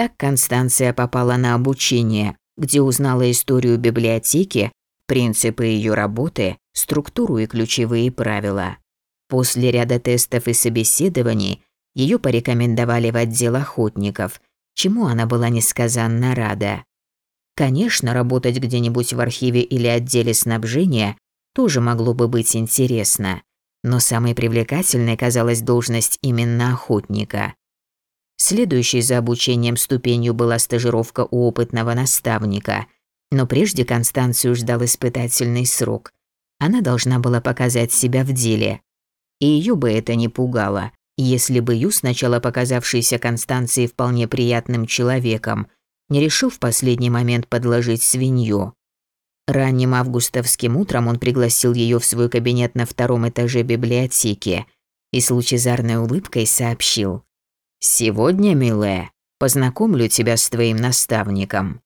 Так Констанция попала на обучение, где узнала историю библиотеки, принципы ее работы, структуру и ключевые правила. После ряда тестов и собеседований ее порекомендовали в отдел охотников, чему она была несказанно рада. Конечно, работать где-нибудь в архиве или отделе снабжения тоже могло бы быть интересно, но самой привлекательной казалась должность именно охотника. Следующей за обучением ступенью была стажировка у опытного наставника, но прежде Констанцию ждал испытательный срок. Она должна была показать себя в деле. И ее бы это не пугало, если бы Ю, сначала показавшийся Констанции вполне приятным человеком, не решил в последний момент подложить свинью. Ранним августовским утром он пригласил ее в свой кабинет на втором этаже библиотеки и с лучезарной улыбкой сообщил. «Сегодня, милая, познакомлю тебя с твоим наставником».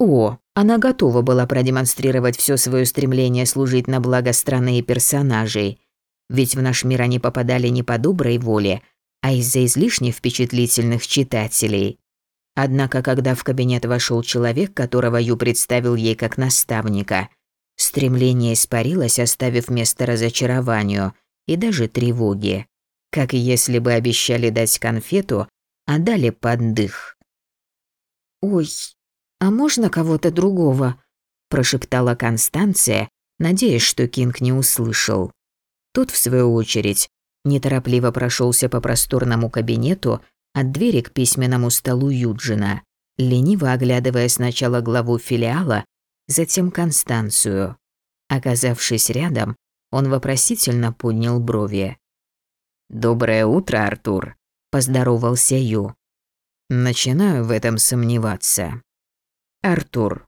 О, она готова была продемонстрировать все свое стремление служить на благо страны и персонажей, ведь в наш мир они попадали не по доброй воле, а из-за излишне впечатлительных читателей. Однако, когда в кабинет вошел человек, которого Ю представил ей как наставника, стремление испарилось, оставив место разочарованию и даже тревоге. Как если бы обещали дать конфету, а дали поддых. «Ой, а можно кого-то другого?» – прошептала Констанция, надеясь, что Кинг не услышал. Тот, в свою очередь, неторопливо прошелся по просторному кабинету, от двери к письменному столу Юджина, лениво оглядывая сначала главу филиала, затем Констанцию. Оказавшись рядом, он вопросительно поднял брови. «Доброе утро, Артур», – поздоровался Ю. «Начинаю в этом сомневаться». «Артур».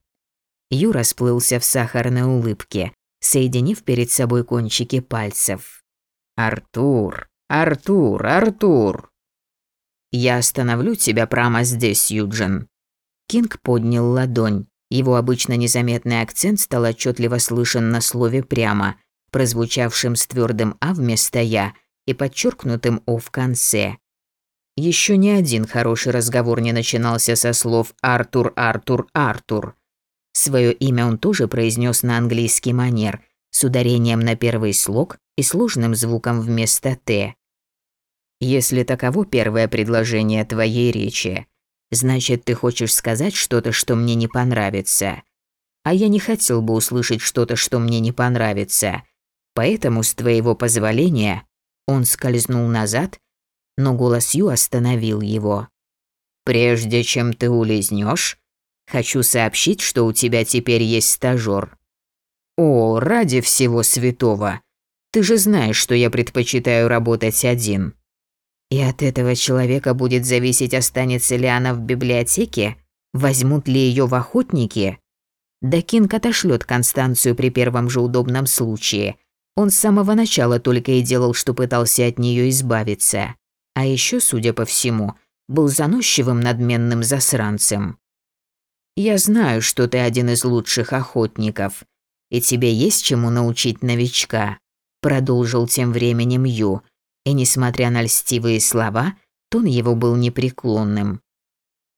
Ю расплылся в сахарной улыбке, соединив перед собой кончики пальцев. «Артур, Артур, Артур!» «Я остановлю тебя прямо здесь, Юджин». Кинг поднял ладонь. Его обычно незаметный акцент стал отчетливо слышен на слове «прямо», прозвучавшим с твердым «а» вместо «я» и подчеркнутым «о» в конце. Еще ни один хороший разговор не начинался со слов «Артур, Артур, Артур». Свое имя он тоже произнес на английский манер, с ударением на первый слог и сложным звуком вместо «т». Если таково первое предложение твоей речи, значит, ты хочешь сказать что-то, что мне не понравится. А я не хотел бы услышать что-то, что мне не понравится. Поэтому, с твоего позволения, он скользнул назад, но голос Ю остановил его. Прежде чем ты улизнешь, хочу сообщить, что у тебя теперь есть стажёр. О, ради всего святого. Ты же знаешь, что я предпочитаю работать один. И от этого человека будет зависеть, останется ли она в библиотеке, возьмут ли ее в охотники. Да Кинг отошлет Констанцию при первом же удобном случае. Он с самого начала только и делал, что пытался от нее избавиться. А еще, судя по всему, был заносчивым надменным засранцем. «Я знаю, что ты один из лучших охотников, и тебе есть чему научить новичка», продолжил тем временем Ю, и несмотря на льстивые слова, тон его был непреклонным.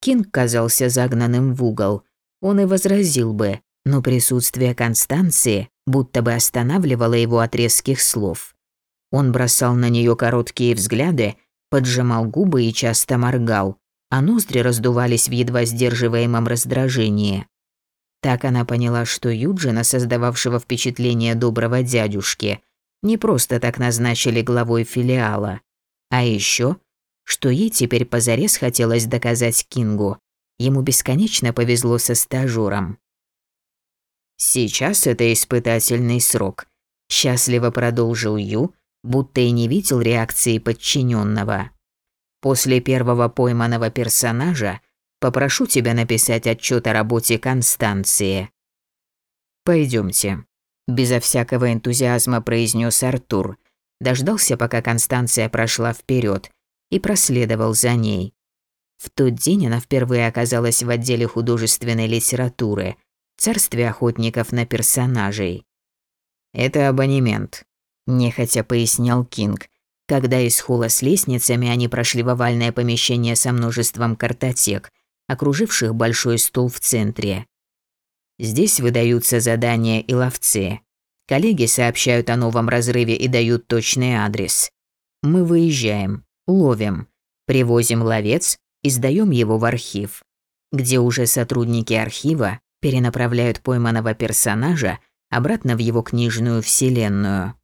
Кинг казался загнанным в угол. Он и возразил бы, но присутствие Констанции будто бы останавливало его от резких слов. Он бросал на нее короткие взгляды, поджимал губы и часто моргал, а ноздри раздувались в едва сдерживаемом раздражении. Так она поняла, что Юджина, создававшего впечатление доброго дядюшки, не просто так назначили главой филиала. А еще, что ей теперь позарез хотелось доказать Кингу. Ему бесконечно повезло со стажером. Сейчас это испытательный срок. Счастливо продолжил Ю, будто и не видел реакции подчиненного. После первого пойманного персонажа попрошу тебя написать отчет о работе Констанции. Пойдемте. Безо всякого энтузиазма произнес Артур. Дождался, пока Констанция прошла вперед, и проследовал за ней. В тот день она впервые оказалась в отделе художественной литературы, царстве охотников на персонажей. «Это абонемент», – нехотя пояснял Кинг, когда из холла с лестницами они прошли в овальное помещение со множеством картотек, окруживших большой стол в центре. Здесь выдаются задания и ловцы. Коллеги сообщают о новом разрыве и дают точный адрес. Мы выезжаем, ловим, привозим ловец и сдаем его в архив, где уже сотрудники архива перенаправляют пойманного персонажа обратно в его книжную вселенную.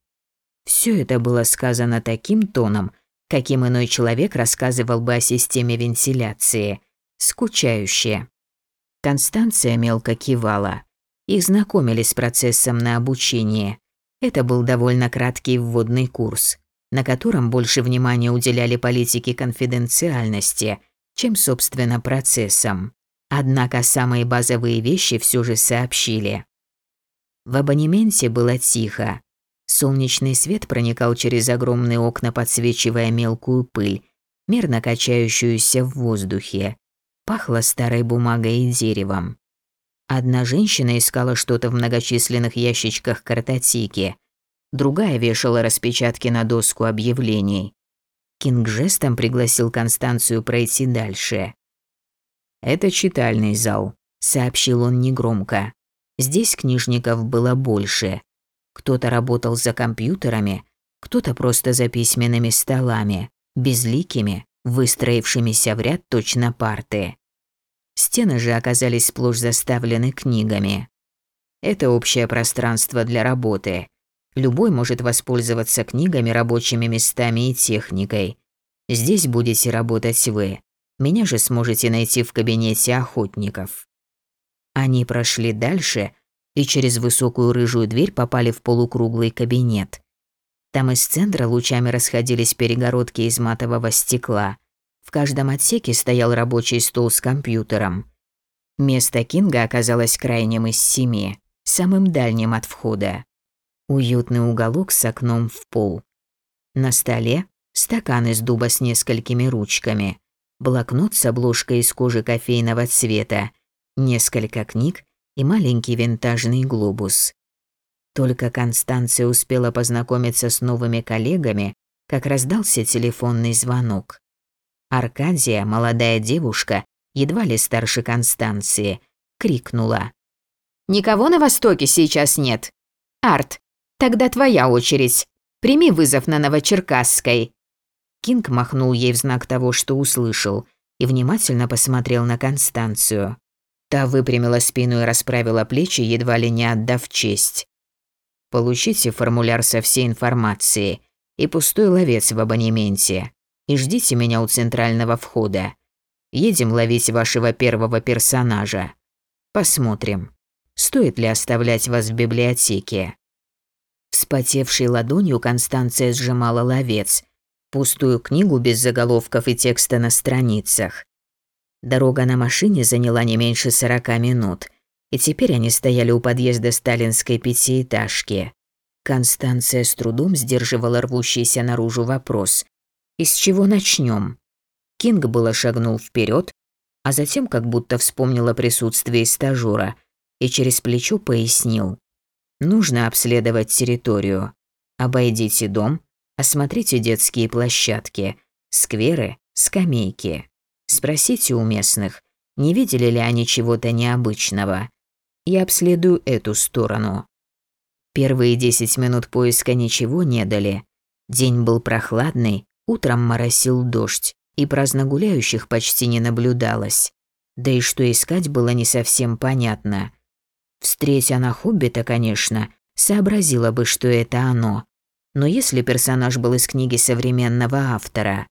Все это было сказано таким тоном, каким иной человек рассказывал бы о системе вентиляции, скучающе. Констанция мелко кивала. Их знакомили с процессом на обучение. Это был довольно краткий вводный курс, на котором больше внимания уделяли политике конфиденциальности, чем, собственно, процессам. Однако самые базовые вещи все же сообщили. В абонементе было тихо. Солнечный свет проникал через огромные окна, подсвечивая мелкую пыль, мерно качающуюся в воздухе. Пахло старой бумагой и деревом. Одна женщина искала что-то в многочисленных ящичках картотеки, другая вешала распечатки на доску объявлений. Кинг жестом пригласил Констанцию пройти дальше. «Это читальный зал», — сообщил он негромко. «Здесь книжников было больше. Кто-то работал за компьютерами, кто-то просто за письменными столами, безликими, выстроившимися в ряд точно парты. Стены же оказались сплошь заставлены книгами. Это общее пространство для работы. Любой может воспользоваться книгами, рабочими местами и техникой. Здесь будете работать вы. Меня же сможете найти в кабинете охотников. Они прошли дальше и через высокую рыжую дверь попали в полукруглый кабинет. Там из центра лучами расходились перегородки из матового стекла. В каждом отсеке стоял рабочий стол с компьютером. Место Кинга оказалось крайним из семи, самым дальним от входа. Уютный уголок с окном в пол. На столе стакан из дуба с несколькими ручками, блокнот с обложкой из кожи кофейного цвета, несколько книг и маленький винтажный глобус. Только Констанция успела познакомиться с новыми коллегами, как раздался телефонный звонок. Аркадия, молодая девушка, едва ли старше Констанции, крикнула. «Никого на Востоке сейчас нет. Арт, тогда твоя очередь. Прими вызов на Новочеркасской». Кинг махнул ей в знак того, что услышал, и внимательно посмотрел на Констанцию. Та выпрямила спину и расправила плечи, едва ли не отдав честь. Получите формуляр со всей информацией и пустой ловец в абонементе. И ждите меня у центрального входа. Едем ловить вашего первого персонажа. Посмотрим, стоит ли оставлять вас в библиотеке. Вспотевшей ладонью Констанция сжимала ловец, пустую книгу без заголовков и текста на страницах. Дорога на машине заняла не меньше сорока минут, и теперь они стояли у подъезда сталинской пятиэтажки. Констанция с трудом сдерживала рвущийся наружу вопрос. «Из чего начнем? Кинг было шагнул вперед, а затем как будто вспомнил о присутствии стажера и через плечо пояснил. «Нужно обследовать территорию. Обойдите дом, осмотрите детские площадки, скверы, скамейки. Спросите у местных, не видели ли они чего-то необычного. Я обследую эту сторону. Первые десять минут поиска ничего не дали. День был прохладный, утром моросил дождь, и праздно гуляющих почти не наблюдалось. Да и что искать было не совсем понятно. Встретя на Хоббита, конечно, сообразила бы, что это оно. Но если персонаж был из книги современного автора.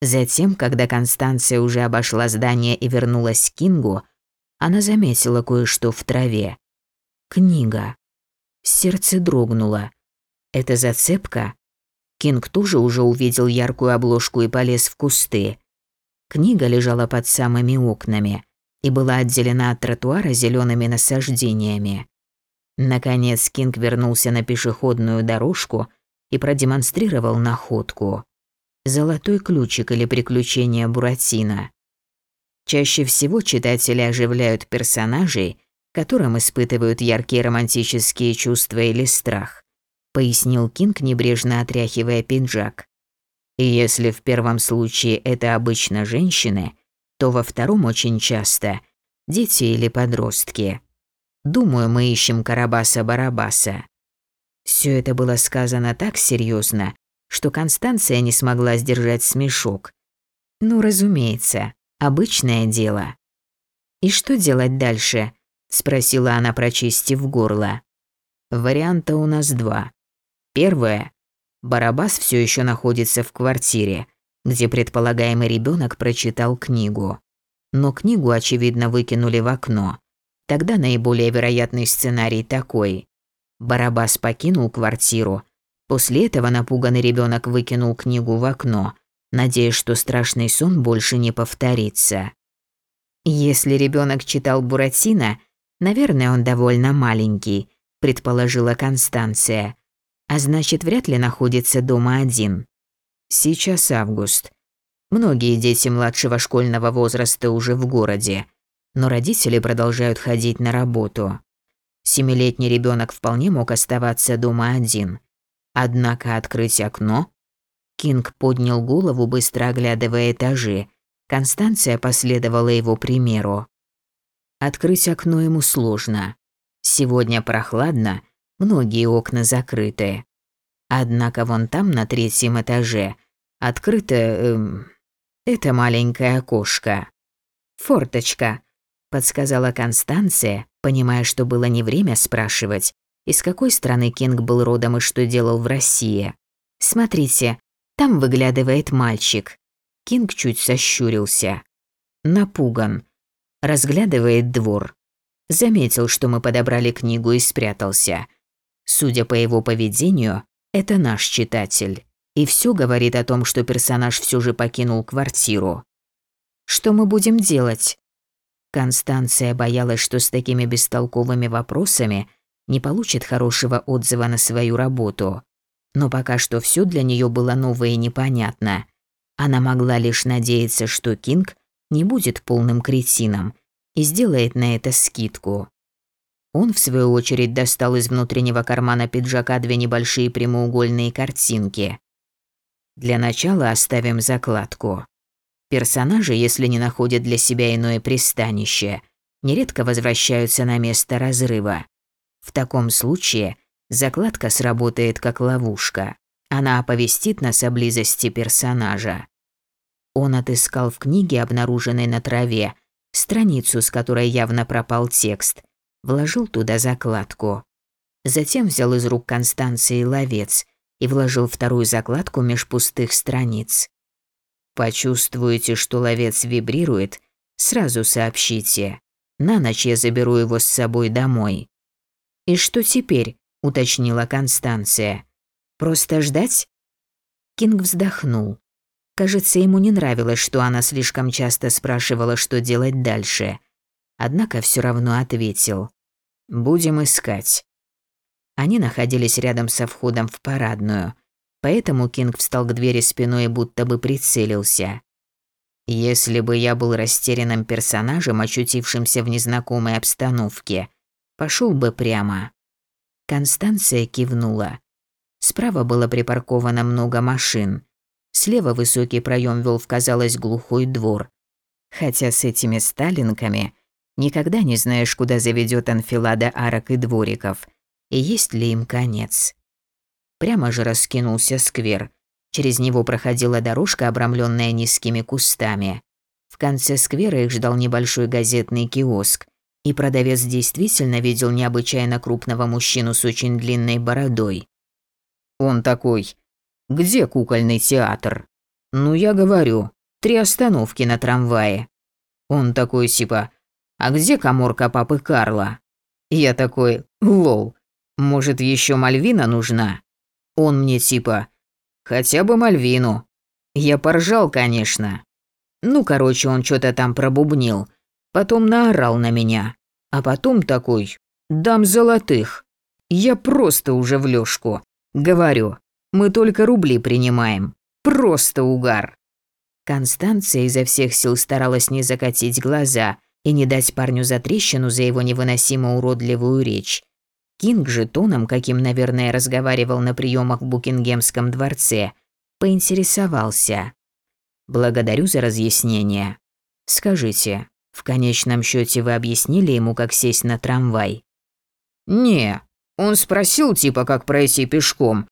Затем, когда Констанция уже обошла здание и вернулась к Кингу, она заметила кое-что в траве. Книга. Сердце дрогнуло. Это зацепка? Кинг тоже уже увидел яркую обложку и полез в кусты. Книга лежала под самыми окнами и была отделена от тротуара зелеными насаждениями. Наконец Кинг вернулся на пешеходную дорожку и продемонстрировал находку. Золотой ключик или приключение Буратино. Чаще всего читатели оживляют персонажей, которым испытывают яркие романтические чувства или страх, пояснил Кинг, небрежно отряхивая пиджак. И если в первом случае это обычно женщины, то во втором очень часто дети или подростки. Думаю, мы ищем Карабаса-Барабаса. Все это было сказано так серьезно, что Констанция не смогла сдержать смешок. Ну, разумеется, обычное дело. «И что делать дальше?» – спросила она, прочистив горло. «Варианта у нас два. Первое. Барабас все еще находится в квартире, где предполагаемый ребенок прочитал книгу. Но книгу, очевидно, выкинули в окно. Тогда наиболее вероятный сценарий такой. Барабас покинул квартиру. После этого напуганный ребенок выкинул книгу в окно, надеясь, что страшный сон больше не повторится. Если ребенок читал Буратино, наверное, он довольно маленький, предположила Констанция. А значит, вряд ли находится дома один. Сейчас август. Многие дети младшего школьного возраста уже в городе, но родители продолжают ходить на работу. Семилетний ребенок вполне мог оставаться дома один. Однако открыть окно... Кинг поднял голову, быстро оглядывая этажи. Констанция последовала его примеру. Открыть окно ему сложно. Сегодня прохладно, многие окна закрыты. Однако вон там, на третьем этаже, открыто... Эм, это маленькое окошко. «Форточка», – подсказала Констанция, понимая, что было не время спрашивать, из какой страны Кинг был родом и что делал в России. «Смотрите, там выглядывает мальчик». Кинг чуть сощурился. Напуган. Разглядывает двор. Заметил, что мы подобрали книгу и спрятался. Судя по его поведению, это наш читатель. И все говорит о том, что персонаж все же покинул квартиру. Что мы будем делать? Констанция боялась, что с такими бестолковыми вопросами не получит хорошего отзыва на свою работу. Но пока что все для нее было новое и непонятно. Она могла лишь надеяться, что Кинг не будет полным кретином и сделает на это скидку. Он, в свою очередь, достал из внутреннего кармана пиджака две небольшие прямоугольные картинки. Для начала оставим закладку. Персонажи, если не находят для себя иное пристанище, нередко возвращаются на место разрыва. В таком случае закладка сработает как ловушка. Она оповестит нас о близости персонажа. Он отыскал в книге, обнаруженной на траве, страницу, с которой явно пропал текст, вложил туда закладку. Затем взял из рук Констанции ловец и вложил вторую закладку меж пустых страниц. Почувствуете, что ловец вибрирует, сразу сообщите. На ночь я заберу его с собой домой. И что теперь? уточнила Констанция. Просто ждать? Кинг вздохнул. Кажется, ему не нравилось, что она слишком часто спрашивала, что делать дальше. Однако все равно ответил. «Будем искать». Они находились рядом со входом в парадную, поэтому Кинг встал к двери спиной и будто бы прицелился. Если бы я был растерянным персонажем, очутившимся в незнакомой обстановке, пошел бы прямо. Констанция кивнула. Справа было припарковано много машин. Слева высокий проем вел в, казалось, глухой двор. Хотя с этими сталинками никогда не знаешь, куда заведет анфилада арок и двориков, и есть ли им конец. Прямо же раскинулся сквер. Через него проходила дорожка, обрамленная низкими кустами. В конце сквера их ждал небольшой газетный киоск, и продавец действительно видел необычайно крупного мужчину с очень длинной бородой. Он такой где кукольный театр? Ну, я говорю, три остановки на трамвае. Он такой типа, а где коморка папы Карла? Я такой, лол, может еще Мальвина нужна? Он мне типа, хотя бы Мальвину. Я поржал, конечно. Ну, короче, он что-то там пробубнил. Потом наорал на меня. А потом такой, дам золотых. Я просто уже в лёжку. Говорю, мы только рубли принимаем. Просто угар». Констанция изо всех сил старалась не закатить глаза и не дать парню затрещину за его невыносимо уродливую речь. Кинг же тоном, каким, наверное, разговаривал на приемах в Букингемском дворце, поинтересовался. «Благодарю за разъяснение. Скажите, в конечном счете вы объяснили ему, как сесть на трамвай? Не, он спросил типа, как пройти пешком.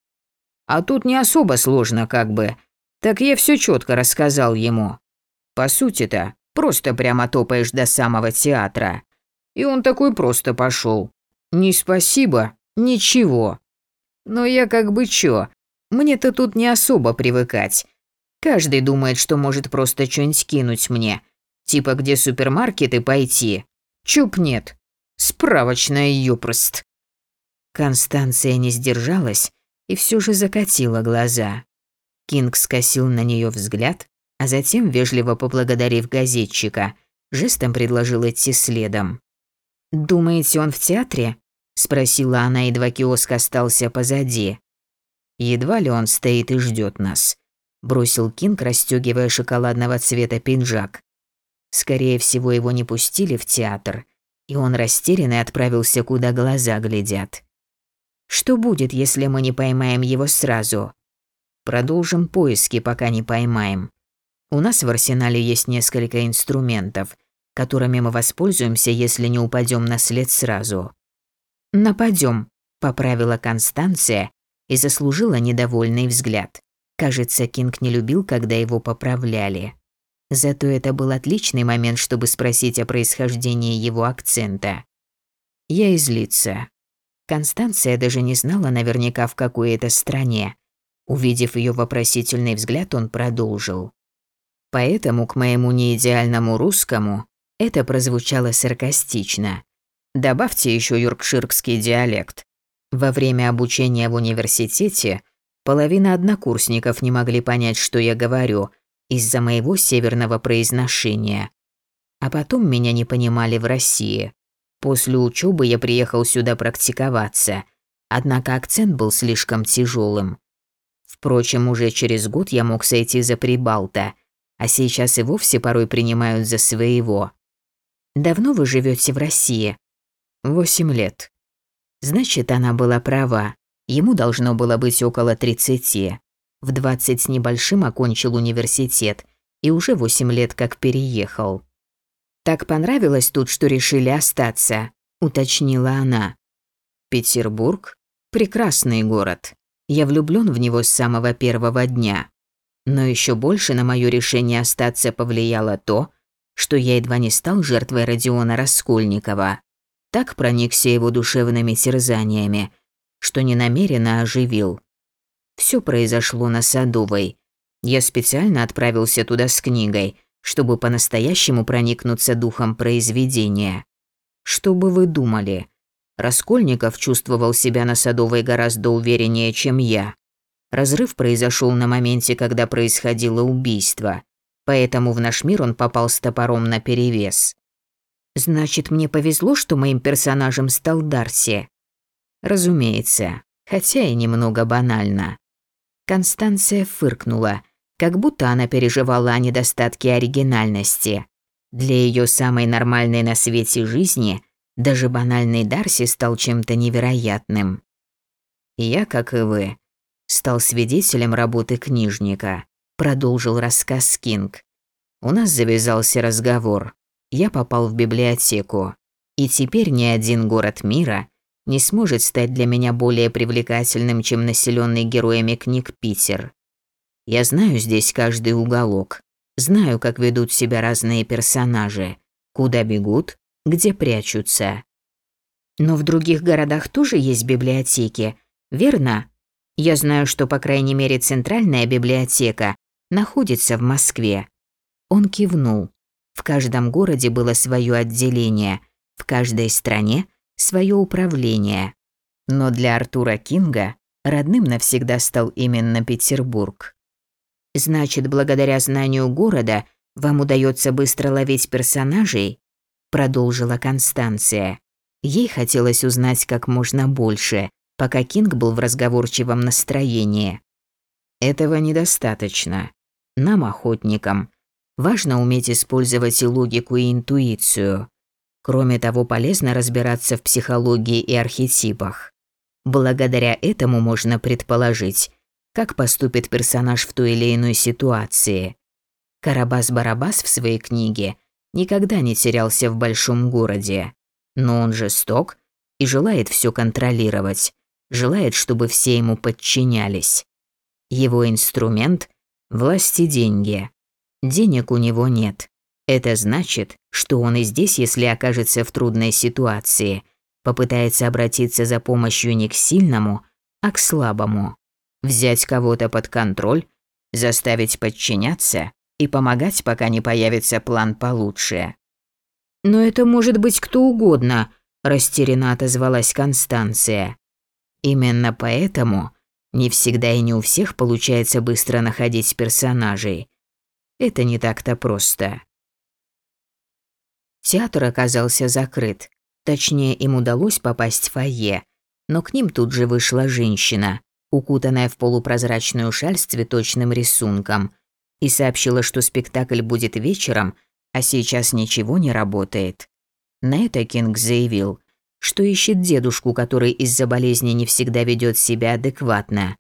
А тут не особо сложно как бы. Так я все четко рассказал ему. По сути-то, просто прямо топаешь до самого театра. И он такой просто пошел. Ни спасибо, ничего. Но я как бы чё, мне-то тут не особо привыкать. Каждый думает, что может просто что-нибудь кинуть мне. Типа где супермаркеты пойти. Чуп нет. Справочная ёпрост. Констанция не сдержалась и все же закатила глаза. Кинг скосил на нее взгляд, а затем, вежливо поблагодарив газетчика, жестом предложил идти следом. «Думаете, он в театре?» – спросила она, едва киоск остался позади. Едва ли он стоит и ждет нас, бросил Кинг, расстегивая шоколадного цвета пиджак. Скорее всего, его не пустили в театр, и он растерянный отправился, куда глаза глядят. Что будет, если мы не поймаем его сразу? Продолжим поиски, пока не поймаем. У нас в арсенале есть несколько инструментов, которыми мы воспользуемся, если не упадем на след сразу. Нападем, поправила Констанция и заслужила недовольный взгляд. Кажется, Кинг не любил, когда его поправляли. Зато это был отличный момент, чтобы спросить о происхождении его акцента. Я из лица. Констанция даже не знала наверняка, в какой это стране. Увидев ее вопросительный взгляд, он продолжил. Поэтому к моему неидеальному русскому это прозвучало саркастично. Добавьте еще юркширский диалект. Во время обучения в университете половина однокурсников не могли понять, что я говорю, из-за моего северного произношения. А потом меня не понимали в России. После учебы я приехал сюда практиковаться, однако акцент был слишком тяжелым. Впрочем, уже через год я мог сойти за прибалта, а сейчас и вовсе порой принимают за своего. Давно вы живете в России? Восемь лет. Значит, она была права. Ему должно было быть около 30. В 20 с небольшим окончил университет и уже 8 лет как переехал. «Так понравилось тут, что решили остаться», – уточнила она. «Петербург? Прекрасный город. Я влюблён в него с самого первого дня. Но ещё больше на моё решение остаться повлияло то, что я едва не стал жертвой Родиона Раскольникова так проникся его душевными терзаниями, что ненамеренно оживил. Все произошло на Садовой. Я специально отправился туда с книгой, чтобы по-настоящему проникнуться духом произведения. Что бы вы думали? Раскольников чувствовал себя на Садовой гораздо увереннее, чем я. Разрыв произошел на моменте, когда происходило убийство, поэтому в наш мир он попал с топором наперевес. Значит, мне повезло, что моим персонажем стал Дарси. Разумеется, хотя и немного банально. Констанция фыркнула, как будто она переживала о недостатке оригинальности. Для ее самой нормальной на свете жизни даже банальный Дарси стал чем-то невероятным. Я, как и вы, стал свидетелем работы книжника, продолжил рассказ Кинг. У нас завязался разговор я попал в библиотеку. И теперь ни один город мира не сможет стать для меня более привлекательным, чем населенный героями книг Питер. Я знаю здесь каждый уголок, знаю, как ведут себя разные персонажи, куда бегут, где прячутся. Но в других городах тоже есть библиотеки, верно? Я знаю, что, по крайней мере, центральная библиотека находится в Москве. Он кивнул. В каждом городе было свое отделение, в каждой стране свое управление. Но для Артура Кинга родным навсегда стал именно Петербург. Значит, благодаря знанию города вам удается быстро ловить персонажей? Продолжила Констанция. Ей хотелось узнать как можно больше, пока Кинг был в разговорчивом настроении. Этого недостаточно. Нам, охотникам, Важно уметь использовать и логику, и интуицию. Кроме того, полезно разбираться в психологии и архетипах. Благодаря этому можно предположить, как поступит персонаж в той или иной ситуации. Карабас-Барабас в своей книге никогда не терялся в большом городе. Но он жесток и желает все контролировать, желает, чтобы все ему подчинялись. Его инструмент – власть и деньги. Денег у него нет. Это значит, что он и здесь, если окажется в трудной ситуации, попытается обратиться за помощью не к сильному, а к слабому. Взять кого-то под контроль, заставить подчиняться и помогать, пока не появится план получше. «Но это может быть кто угодно», – растерянно отозвалась Констанция. «Именно поэтому не всегда и не у всех получается быстро находить персонажей. Это не так-то просто». Театр оказался закрыт. Точнее, им удалось попасть в фойе, но к ним тут же вышла женщина, укутанная в полупрозрачную шаль с цветочным рисунком, и сообщила, что спектакль будет вечером, а сейчас ничего не работает. На это Кинг заявил, что ищет дедушку, который из-за болезни не всегда ведет себя адекватно.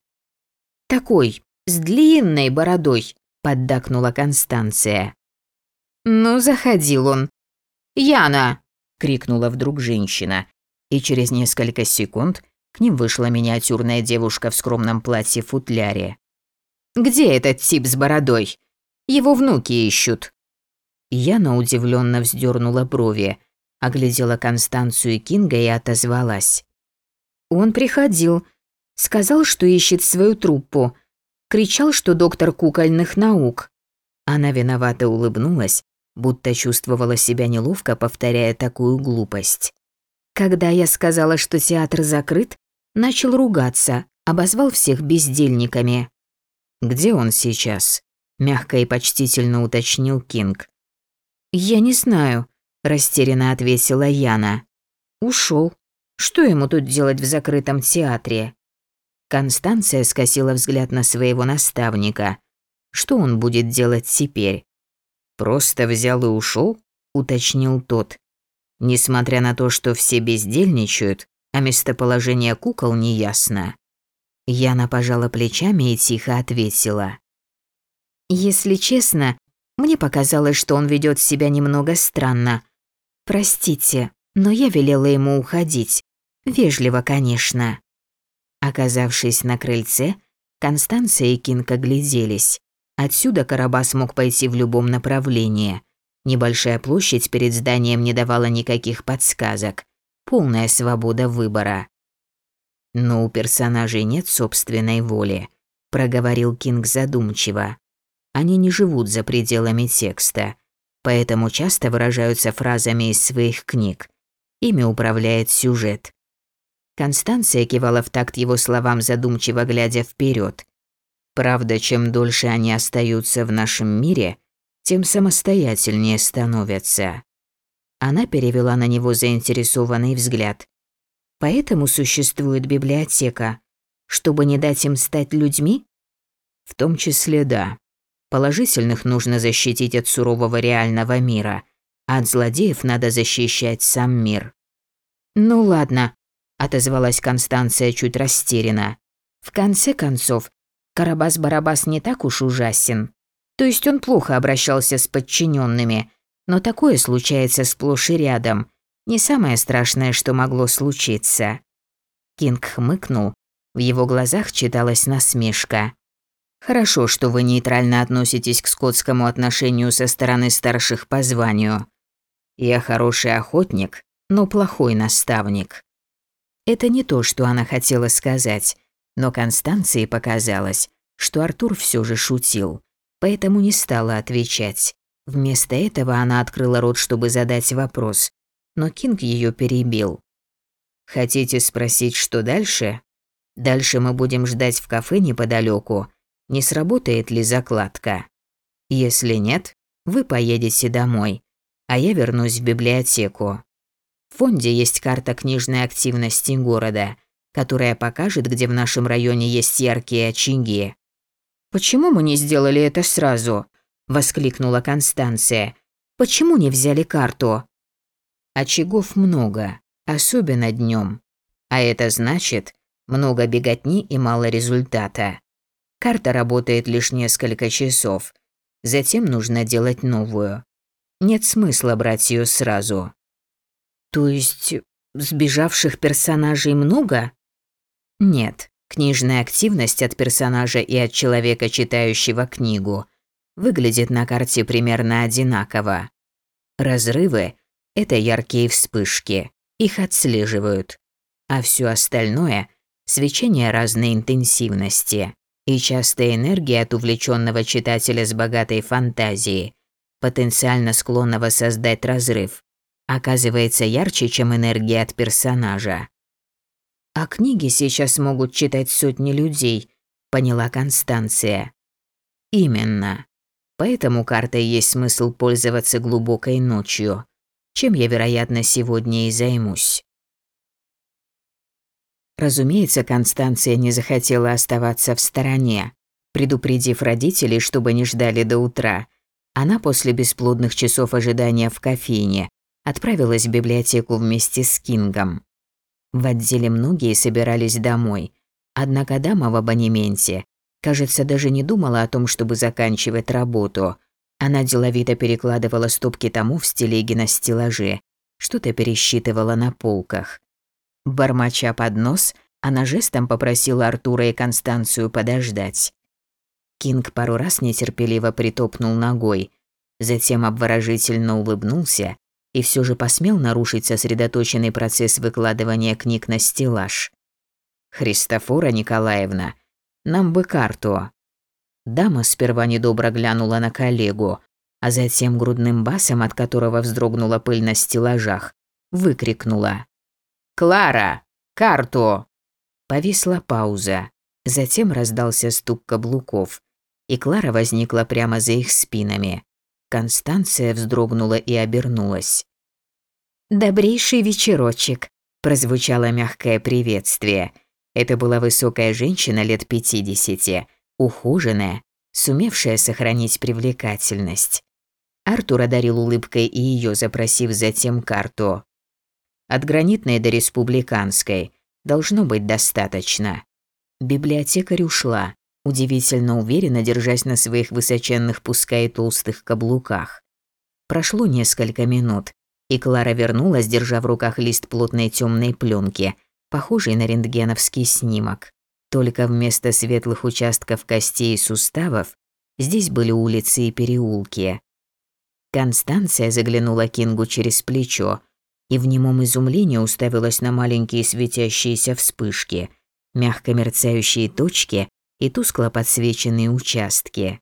«Такой, с длинной бородой», – поддакнула Констанция. «Ну, заходил он, «Яна!» – крикнула вдруг женщина, и через несколько секунд к ним вышла миниатюрная девушка в скромном платье-футляре. «Где этот тип с бородой? Его внуки ищут». Яна удивленно вздернула брови, оглядела Констанцию Кинга и отозвалась. «Он приходил, сказал, что ищет свою труппу, кричал, что доктор кукольных наук». Она виновато улыбнулась, будто чувствовала себя неловко, повторяя такую глупость. Когда я сказала, что театр закрыт, начал ругаться, обозвал всех бездельниками. «Где он сейчас?» – мягко и почтительно уточнил Кинг. «Я не знаю», – растерянно ответила Яна. «Ушел. Что ему тут делать в закрытом театре?» Констанция скосила взгляд на своего наставника. Что он будет делать теперь? «Просто взял и ушел?» – уточнил тот. Несмотря на то, что все бездельничают, а местоположение кукол неясно. Яна пожала плечами и тихо ответила. «Если честно, мне показалось, что он ведет себя немного странно. Простите, но я велела ему уходить. Вежливо, конечно». Оказавшись на крыльце, Констанция и Кинка гляделись. Отсюда Карабас мог пойти в любом направлении. Небольшая площадь перед зданием не давала никаких подсказок. Полная свобода выбора. «Но у персонажей нет собственной воли», – проговорил Кинг задумчиво. «Они не живут за пределами текста, поэтому часто выражаются фразами из своих книг. Ими управляет сюжет». Констанция кивала в такт его словам, задумчиво глядя вперед. Правда, чем дольше они остаются в нашем мире, тем самостоятельнее становятся. Она перевела на него заинтересованный взгляд. Поэтому существует библиотека, чтобы не дать им стать людьми? В том числе да. Положительных нужно защитить от сурового реального мира, а от злодеев надо защищать сам мир. Ну ладно, отозвалась Констанция чуть растерянно. В конце концов, Карабас-Барабас не так уж ужасен. То есть он плохо обращался с подчиненными, но такое случается сплошь и рядом. Не самое страшное, что могло случиться. Кинг хмыкнул, в его глазах читалась насмешка. «Хорошо, что вы нейтрально относитесь к скотскому отношению со стороны старших по званию. Я хороший охотник, но плохой наставник». Это не то, что она хотела сказать, но Констанции показалось, что Артур все же шутил, поэтому не стала отвечать. Вместо этого она открыла рот, чтобы задать вопрос, но Кинг ее перебил. «Хотите спросить, что дальше? Дальше мы будем ждать в кафе неподалеку. Не сработает ли закладка? Если нет, вы поедете домой, а я вернусь в библиотеку. В фонде есть карта книжной активности города, которая покажет, где в нашем районе есть яркие очаги. «Почему мы не сделали это сразу?» – воскликнула Констанция. «Почему не взяли карту?» Очагов много, особенно днем. А это значит, много беготни и мало результата. Карта работает лишь несколько часов. Затем нужно делать новую. нет смысла брать ее сразу. То есть сбежавших персонажей много? Нет, книжная активность от персонажа и от человека, читающего книгу, выглядит на карте примерно одинаково. Разрывы – это яркие вспышки, их отслеживают, а все остальное – свечение разной интенсивности и частая энергия от увлеченного читателя с богатой фантазией, потенциально склонного создать разрыв, оказывается ярче, чем энергия от персонажа. А книги сейчас могут читать сотни людей, поняла Констанция. Именно. Поэтому картой есть смысл пользоваться глубокой ночью, чем я, вероятно, сегодня и займусь. Разумеется, Констанция не захотела оставаться в стороне. Предупредив родителей, чтобы не ждали до утра, она после бесплодных часов ожидания в кофейне отправилась в библиотеку вместе с Кингом. В отделе многие собирались домой, однако дама в абонементе, кажется, даже не думала о том, чтобы заканчивать работу. Она деловито перекладывала стопки томов с телеги на стеллаже, что-то пересчитывала на полках. Бормоча под нос, она жестом попросила Артура и Констанцию подождать. Кинг пару раз нетерпеливо притопнул ногой, затем обворожительно улыбнулся и все же посмел нарушить сосредоточенный процесс выкладывания книг на стеллаж. «Христофора Николаевна, нам бы карту». Дама сперва недобро глянула на коллегу, а затем грудным басом, от которого вздрогнула пыль на стеллажах, выкрикнула. «Клара! Карту!» Повисла пауза. Затем раздался стук каблуков, и Клара возникла прямо за их спинами. Констанция вздрогнула и обернулась. «Добрейший вечерочек», – прозвучало мягкое приветствие. Это была высокая женщина лет пятидесяти, ухоженная, сумевшая сохранить привлекательность. Артур одарил улыбкой и ее, запросив затем карту. От гранитной до республиканской должно быть достаточно. Библиотекарь ушла, удивительно уверенно держась на своих высоченных, пускай толстых каблуках. Прошло несколько минут, и Клара вернулась, держа в руках лист плотной темной пленки, похожий на рентгеновский снимок. Только вместо светлых участков костей и суставов здесь были улицы и переулки. Констанция заглянула Кингу через плечо, и в немом изумлении уставилась на маленькие светящиеся вспышки, мягко мерцающие точки и тускло подсвеченные участки.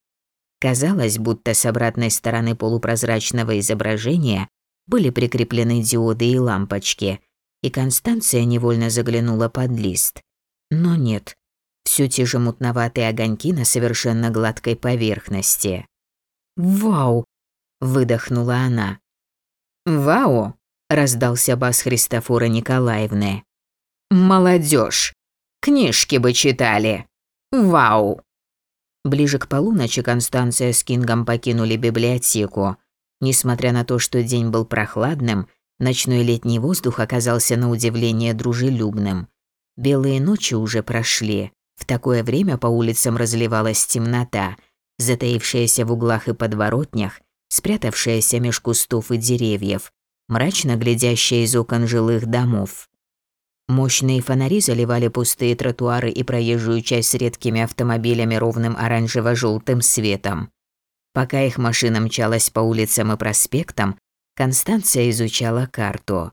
Казалось, будто с обратной стороны полупрозрачного изображения были прикреплены диоды и лампочки, и Констанция невольно заглянула под лист. Но нет, все те же мутноватые огоньки на совершенно гладкой поверхности. «Вау!» – выдохнула она. «Вау!» раздался бас Христофора Николаевны. Молодежь, книжки бы читали. Вау. Ближе к полуночи Констанция с Кингом покинули библиотеку. Несмотря на то, что день был прохладным, ночной летний воздух оказался на удивление дружелюбным. Белые ночи уже прошли. В такое время по улицам разливалась темнота, затаившаяся в углах и подворотнях, спрятавшаяся меж кустов и деревьев, мрачно глядящая из окон жилых домов. Мощные фонари заливали пустые тротуары и проезжую часть с редкими автомобилями ровным оранжево-желтым светом. Пока их машина мчалась по улицам и проспектам, Констанция изучала карту.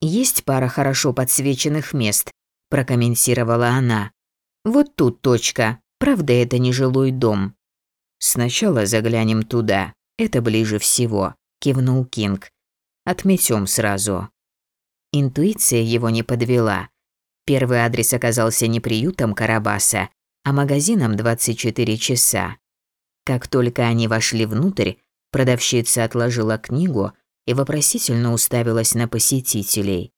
«Есть пара хорошо подсвеченных мест», – прокомментировала она. «Вот тут точка. Правда, это не жилой дом». «Сначала заглянем туда. Это ближе всего», – кивнул Кинг. Отметем сразу. Интуиция его не подвела. Первый адрес оказался не приютом Карабаса, а магазином 24 часа. Как только они вошли внутрь, продавщица отложила книгу и вопросительно уставилась на посетителей.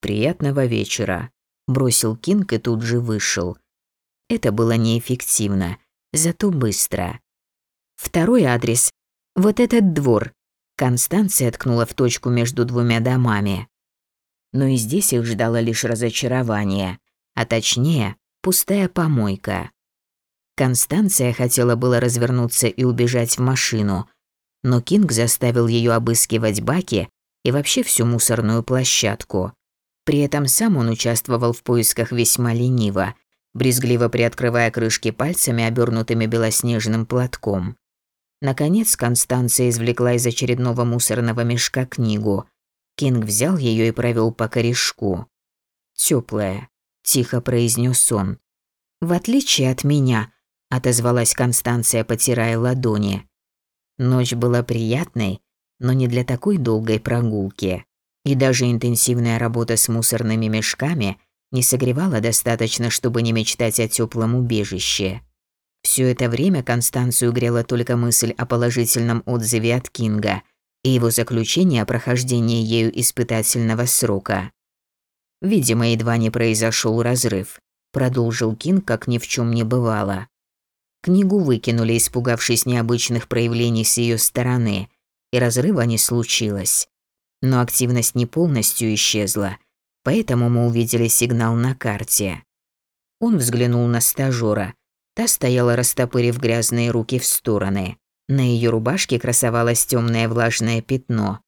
«Приятного вечера», – бросил Кинг и тут же вышел. Это было неэффективно, зато быстро. Второй адрес – вот этот двор, Констанция ткнула в точку между двумя домами. Но и здесь их ждало лишь разочарование, а точнее, пустая помойка. Констанция хотела было развернуться и убежать в машину, но Кинг заставил ее обыскивать баки и вообще всю мусорную площадку. При этом сам он участвовал в поисках весьма лениво, брезгливо приоткрывая крышки пальцами, обернутыми белоснежным платком. Наконец Констанция извлекла из очередного мусорного мешка книгу. Кинг взял ее и провел по корешку. Теплая, тихо произнес он. В отличие от меня, отозвалась Констанция, потирая ладони. Ночь была приятной, но не для такой долгой прогулки. И даже интенсивная работа с мусорными мешками не согревала достаточно, чтобы не мечтать о теплом убежище. Все это время Констанцию грела только мысль о положительном отзыве от Кинга и его заключение о прохождении ею испытательного срока. Видимо, едва не произошел разрыв, продолжил Кинг, как ни в чем не бывало. Книгу выкинули, испугавшись необычных проявлений с ее стороны, и разрыва не случилось. Но активность не полностью исчезла, поэтому мы увидели сигнал на карте. Он взглянул на стажёра. Та стояла, растопырив грязные руки в стороны. На ее рубашке красовалось темное влажное пятно.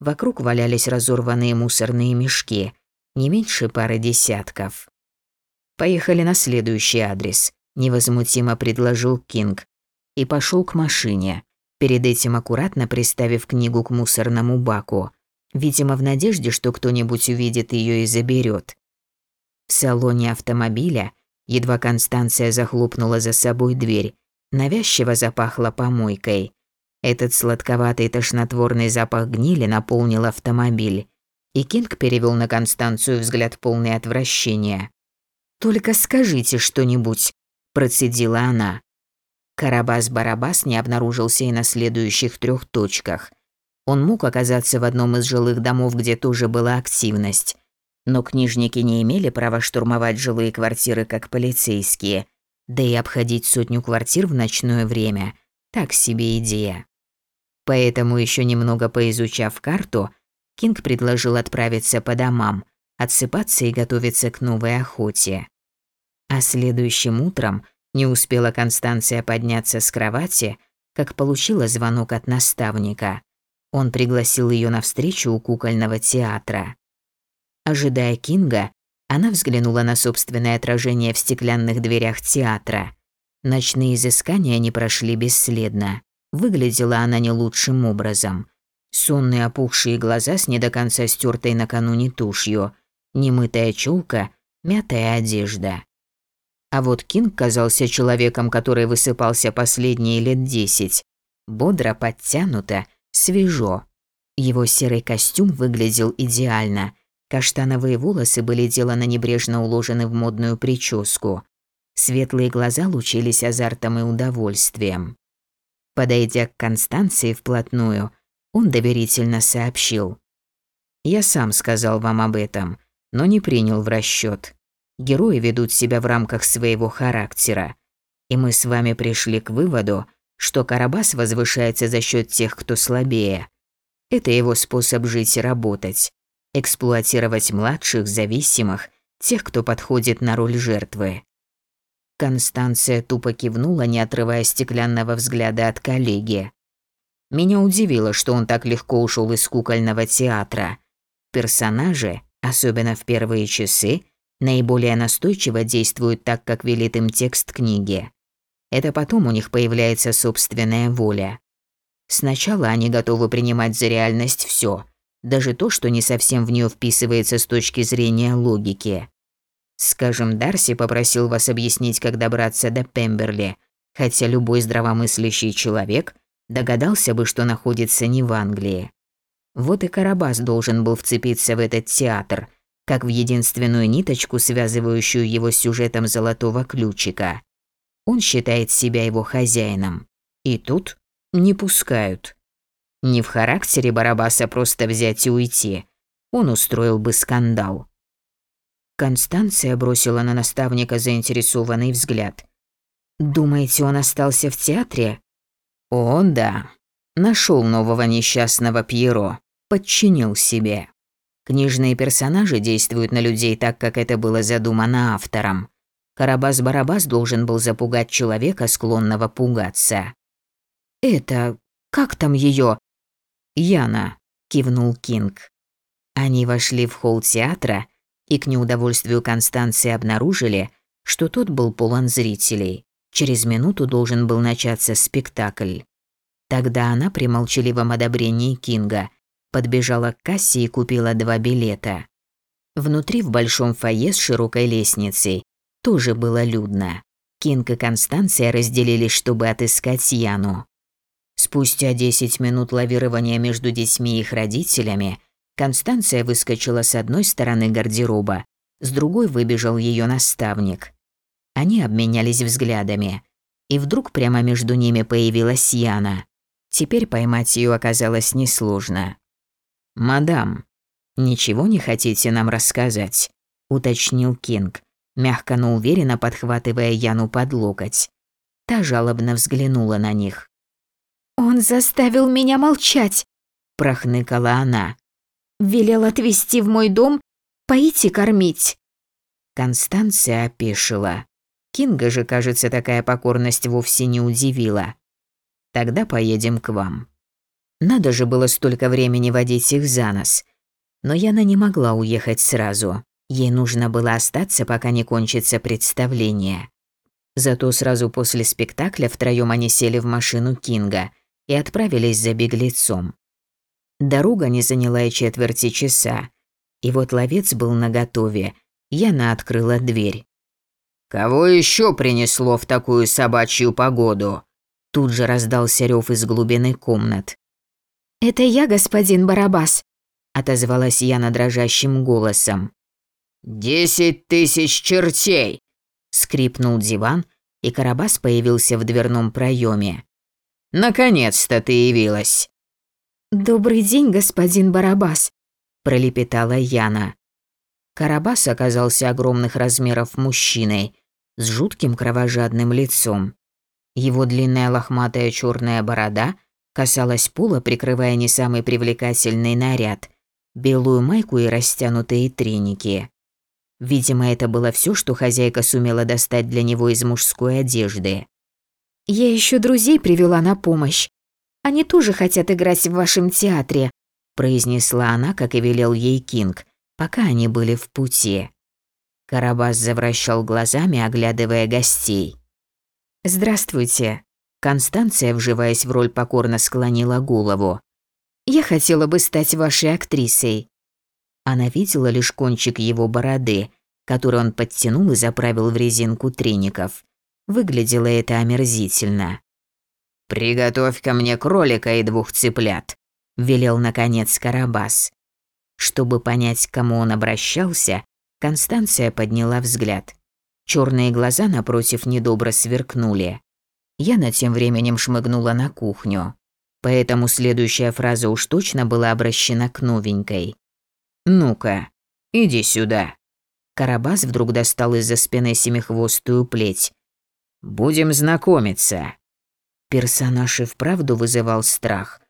Вокруг валялись разорванные мусорные мешки, не меньше пары десятков. Поехали на следующий адрес невозмутимо предложил Кинг и пошел к машине, перед этим аккуратно приставив книгу к мусорному баку, видимо, в надежде, что кто-нибудь увидит ее и заберет. В салоне автомобиля, едва Констанция захлопнула за собой дверь, навязчиво запахло помойкой. Этот сладковатый тошнотворный запах гнили наполнил автомобиль, и Кинг перевел на Констанцию взгляд полный отвращения. «Только скажите что-нибудь», процедила она. Карабас-Барабас не обнаружился и на следующих трех точках. Он мог оказаться в одном из жилых домов, где тоже была активность. Но книжники не имели права штурмовать жилые квартиры, как полицейские. Да и обходить сотню квартир в ночное время – так себе идея. Поэтому, еще немного поизучав карту, Кинг предложил отправиться по домам, отсыпаться и готовиться к новой охоте. А следующим утром не успела Констанция подняться с кровати, как получила звонок от наставника. Он пригласил ее на встречу у кукольного театра. Ожидая Кинга, она взглянула на собственное отражение в стеклянных дверях театра. Ночные изыскания не прошли бесследно. Выглядела она не лучшим образом. Сонные опухшие глаза с не до конца стертой накануне тушью, немытая чулка, мятая одежда. А вот Кинг казался человеком, который высыпался последние лет десять. Бодро, подтянуто, свежо. Его серый костюм выглядел идеально. Каштановые волосы были деланы небрежно уложены в модную прическу. Светлые глаза лучились азартом и удовольствием. Подойдя к Констанции вплотную, он доверительно сообщил. «Я сам сказал вам об этом, но не принял в расчет. Герои ведут себя в рамках своего характера. И мы с вами пришли к выводу, что Карабас возвышается за счет тех, кто слабее. Это его способ жить и работать. Эксплуатировать младших, зависимых, тех, кто подходит на роль жертвы. Констанция тупо кивнула, не отрывая стеклянного взгляда от коллеги. Меня удивило, что он так легко ушел из кукольного театра. Персонажи, особенно в первые часы, наиболее настойчиво действуют так, как велит им текст книги. Это потом у них появляется собственная воля. Сначала они готовы принимать за реальность все, даже то, что не совсем в нее вписывается с точки зрения логики. Скажем, Дарси попросил вас объяснить, как добраться до Пемберли, хотя любой здравомыслящий человек догадался бы, что находится не в Англии. Вот и Карабас должен был вцепиться в этот театр – как в единственную ниточку, связывающую его с сюжетом золотого ключика. Он считает себя его хозяином. И тут не пускают. Не в характере Барабаса просто взять и уйти. Он устроил бы скандал. Констанция бросила на наставника заинтересованный взгляд. «Думаете, он остался в театре?» «Он, да. Нашел нового несчастного Пьеро. Подчинил себе». Книжные персонажи действуют на людей так, как это было задумано автором. Карабас-Барабас должен был запугать человека, склонного пугаться. «Это Как там ее? Яна, кивнул Кинг. Они вошли в холл театра и к неудовольствию Констанции обнаружили, что тот был полон зрителей. Через минуту должен был начаться спектакль. Тогда она при молчаливом одобрении Кинга подбежала к кассе и купила два билета. Внутри в большом фойе с широкой лестницей тоже было людно. Кинг и Констанция разделились, чтобы отыскать Яну. Спустя 10 минут лавирования между детьми и их родителями, Констанция выскочила с одной стороны гардероба, с другой выбежал ее наставник. Они обменялись взглядами, и вдруг прямо между ними появилась Яна. Теперь поймать ее оказалось несложно. «Мадам, ничего не хотите нам рассказать?» – уточнил Кинг, мягко, но уверенно подхватывая Яну под локоть. Та жалобно взглянула на них. «Он заставил меня молчать!» – прохныкала она. «Велел отвезти в мой дом, поить и кормить». Констанция опешила. Кинга же, кажется, такая покорность вовсе не удивила. Тогда поедем к вам. Надо же было столько времени водить их за нос. Но Яна не могла уехать сразу. Ей нужно было остаться, пока не кончится представление. Зато сразу после спектакля втроём они сели в машину Кинга и отправились за беглецом. Дорога не заняла и четверти часа. И вот ловец был наготове. Яна открыла дверь. «Кого еще принесло в такую собачью погоду?» Тут же раздался рев из глубины комнат. «Это я, господин Барабас», — отозвалась Яна дрожащим голосом. «Десять тысяч чертей!» — скрипнул диван, и Карабас появился в дверном проеме. «Наконец-то ты явилась!» «Добрый день, господин Барабас», — пролепетала Яна. Карабас оказался огромных размеров мужчиной с жутким кровожадным лицом. Его длинная лохматая черная борода касалась пола, прикрывая не самый привлекательный наряд – белую майку и растянутые треники. Видимо, это было все, что хозяйка сумела достать для него из мужской одежды. «Я еще друзей привела на помощь. Они тоже хотят играть в вашем театре», – произнесла она, как и велел ей Кинг, пока они были в пути. Карабас завращал глазами, оглядывая гостей. «Здравствуйте». Констанция, вживаясь в роль, покорно склонила голову. «Я хотела бы стать вашей актрисой». Она видела лишь кончик его бороды, который он подтянул и заправил в резинку треников. Выглядело это омерзительно. «Приготовь ко мне кролика и двух цыплят», – велел наконец Карабас. Чтобы понять, к кому он обращался, Констанция подняла взгляд. Черные глаза напротив недобро сверкнули. Яна тем временем шмыгнула на кухню. Поэтому следующая фраза уж точно была обращена к новенькой. «Ну-ка, иди сюда». Карабас вдруг достал из-за спины семихвостую плеть. «Будем знакомиться». Персонаж и вправду вызывал страх.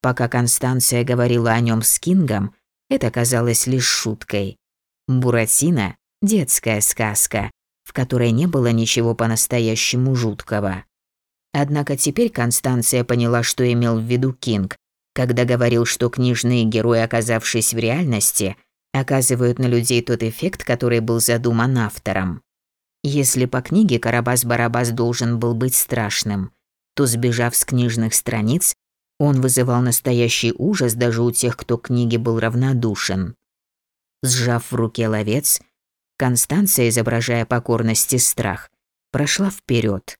Пока Констанция говорила о нем с Кингом, это казалось лишь шуткой. Буратино – детская сказка, в которой не было ничего по-настоящему жуткого. Однако теперь Констанция поняла, что имел в виду Кинг, когда говорил, что книжные герои, оказавшись в реальности, оказывают на людей тот эффект, который был задуман автором. Если по книге Карабас-Барабас должен был быть страшным, то, сбежав с книжных страниц, он вызывал настоящий ужас даже у тех, кто к книге был равнодушен. Сжав в руке ловец, Констанция, изображая покорность и страх, прошла вперед.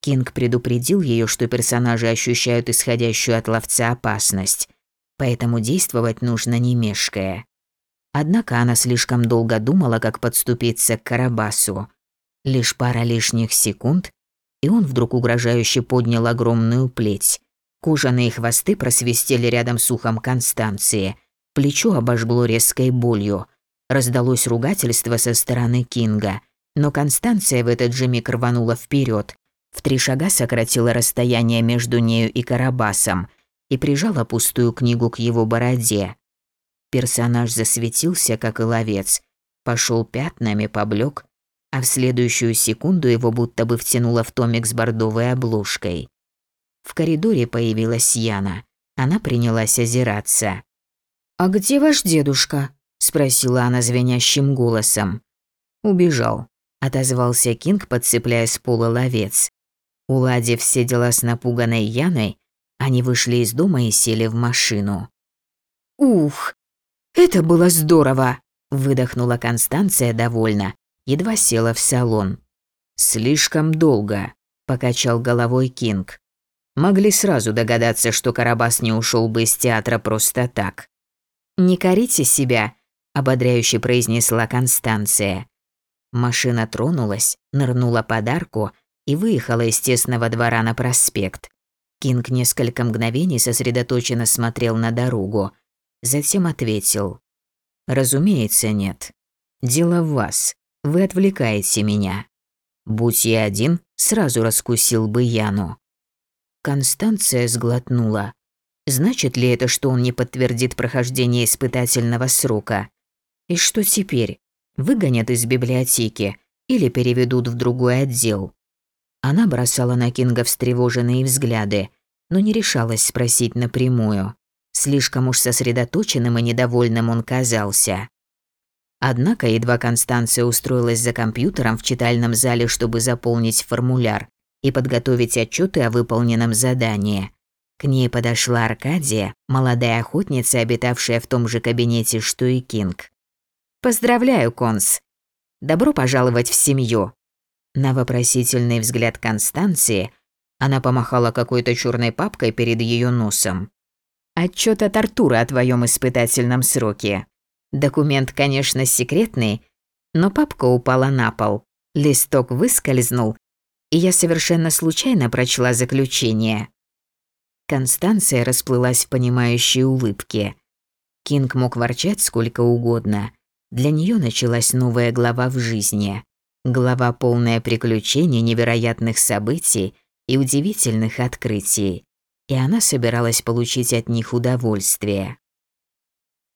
Кинг предупредил ее, что персонажи ощущают исходящую от ловца опасность, поэтому действовать нужно не мешкая. Однако она слишком долго думала, как подступиться к Карабасу. Лишь пара лишних секунд, и он вдруг угрожающе поднял огромную плеть. Кожаные хвосты просвистели рядом с ухом Констанции. Плечо обожгло резкой болью. Раздалось ругательство со стороны Кинга, но Констанция в этот же миг рванула вперед, в три шага сократила расстояние между нею и Карабасом и прижала пустую книгу к его бороде. Персонаж засветился, как и ловец, пошел пятнами, поблек, а в следующую секунду его будто бы втянуло в томик с бордовой обложкой. В коридоре появилась Яна. Она принялась озираться. «А где ваш дедушка?» – спросила она звенящим голосом. «Убежал», – отозвался Кинг, подцепляя с пола ловец. Уладив все дела с напуганной Яной, они вышли из дома и сели в машину. «Ух, это было здорово!» – выдохнула Констанция довольно, едва села в салон. «Слишком долго», – покачал головой Кинг. Могли сразу догадаться, что Карабас не ушел бы из театра просто так. «Не корите себя», – ободряюще произнесла Констанция. Машина тронулась, нырнула под арку и выехала из тесного двора на проспект. Кинг несколько мгновений сосредоточенно смотрел на дорогу, затем ответил. «Разумеется, нет. Дело в вас. Вы отвлекаете меня. Будь я один, сразу раскусил бы Яну». Констанция сглотнула. Значит ли это, что он не подтвердит прохождение испытательного срока? И что теперь? Выгонят из библиотеки или переведут в другой отдел? Она бросала на Кинга встревоженные взгляды, но не решалась спросить напрямую. Слишком уж сосредоточенным и недовольным он казался. Однако едва Констанция устроилась за компьютером в читальном зале, чтобы заполнить формуляр и подготовить отчеты о выполненном задании, к ней подошла Аркадия, молодая охотница, обитавшая в том же кабинете, что и Кинг. «Поздравляю, Конс. Добро пожаловать в семью». На вопросительный взгляд Констанции она помахала какой-то черной папкой перед ее носом. «Отчет от Артура о твоем испытательном сроке. Документ, конечно, секретный, но папка упала на пол, листок выскользнул, и я совершенно случайно прочла заключение. Констанция расплылась в понимающей улыбке. Кинг мог ворчать сколько угодно. Для нее началась новая глава в жизни. Глава полная приключений, невероятных событий и удивительных открытий. И она собиралась получить от них удовольствие.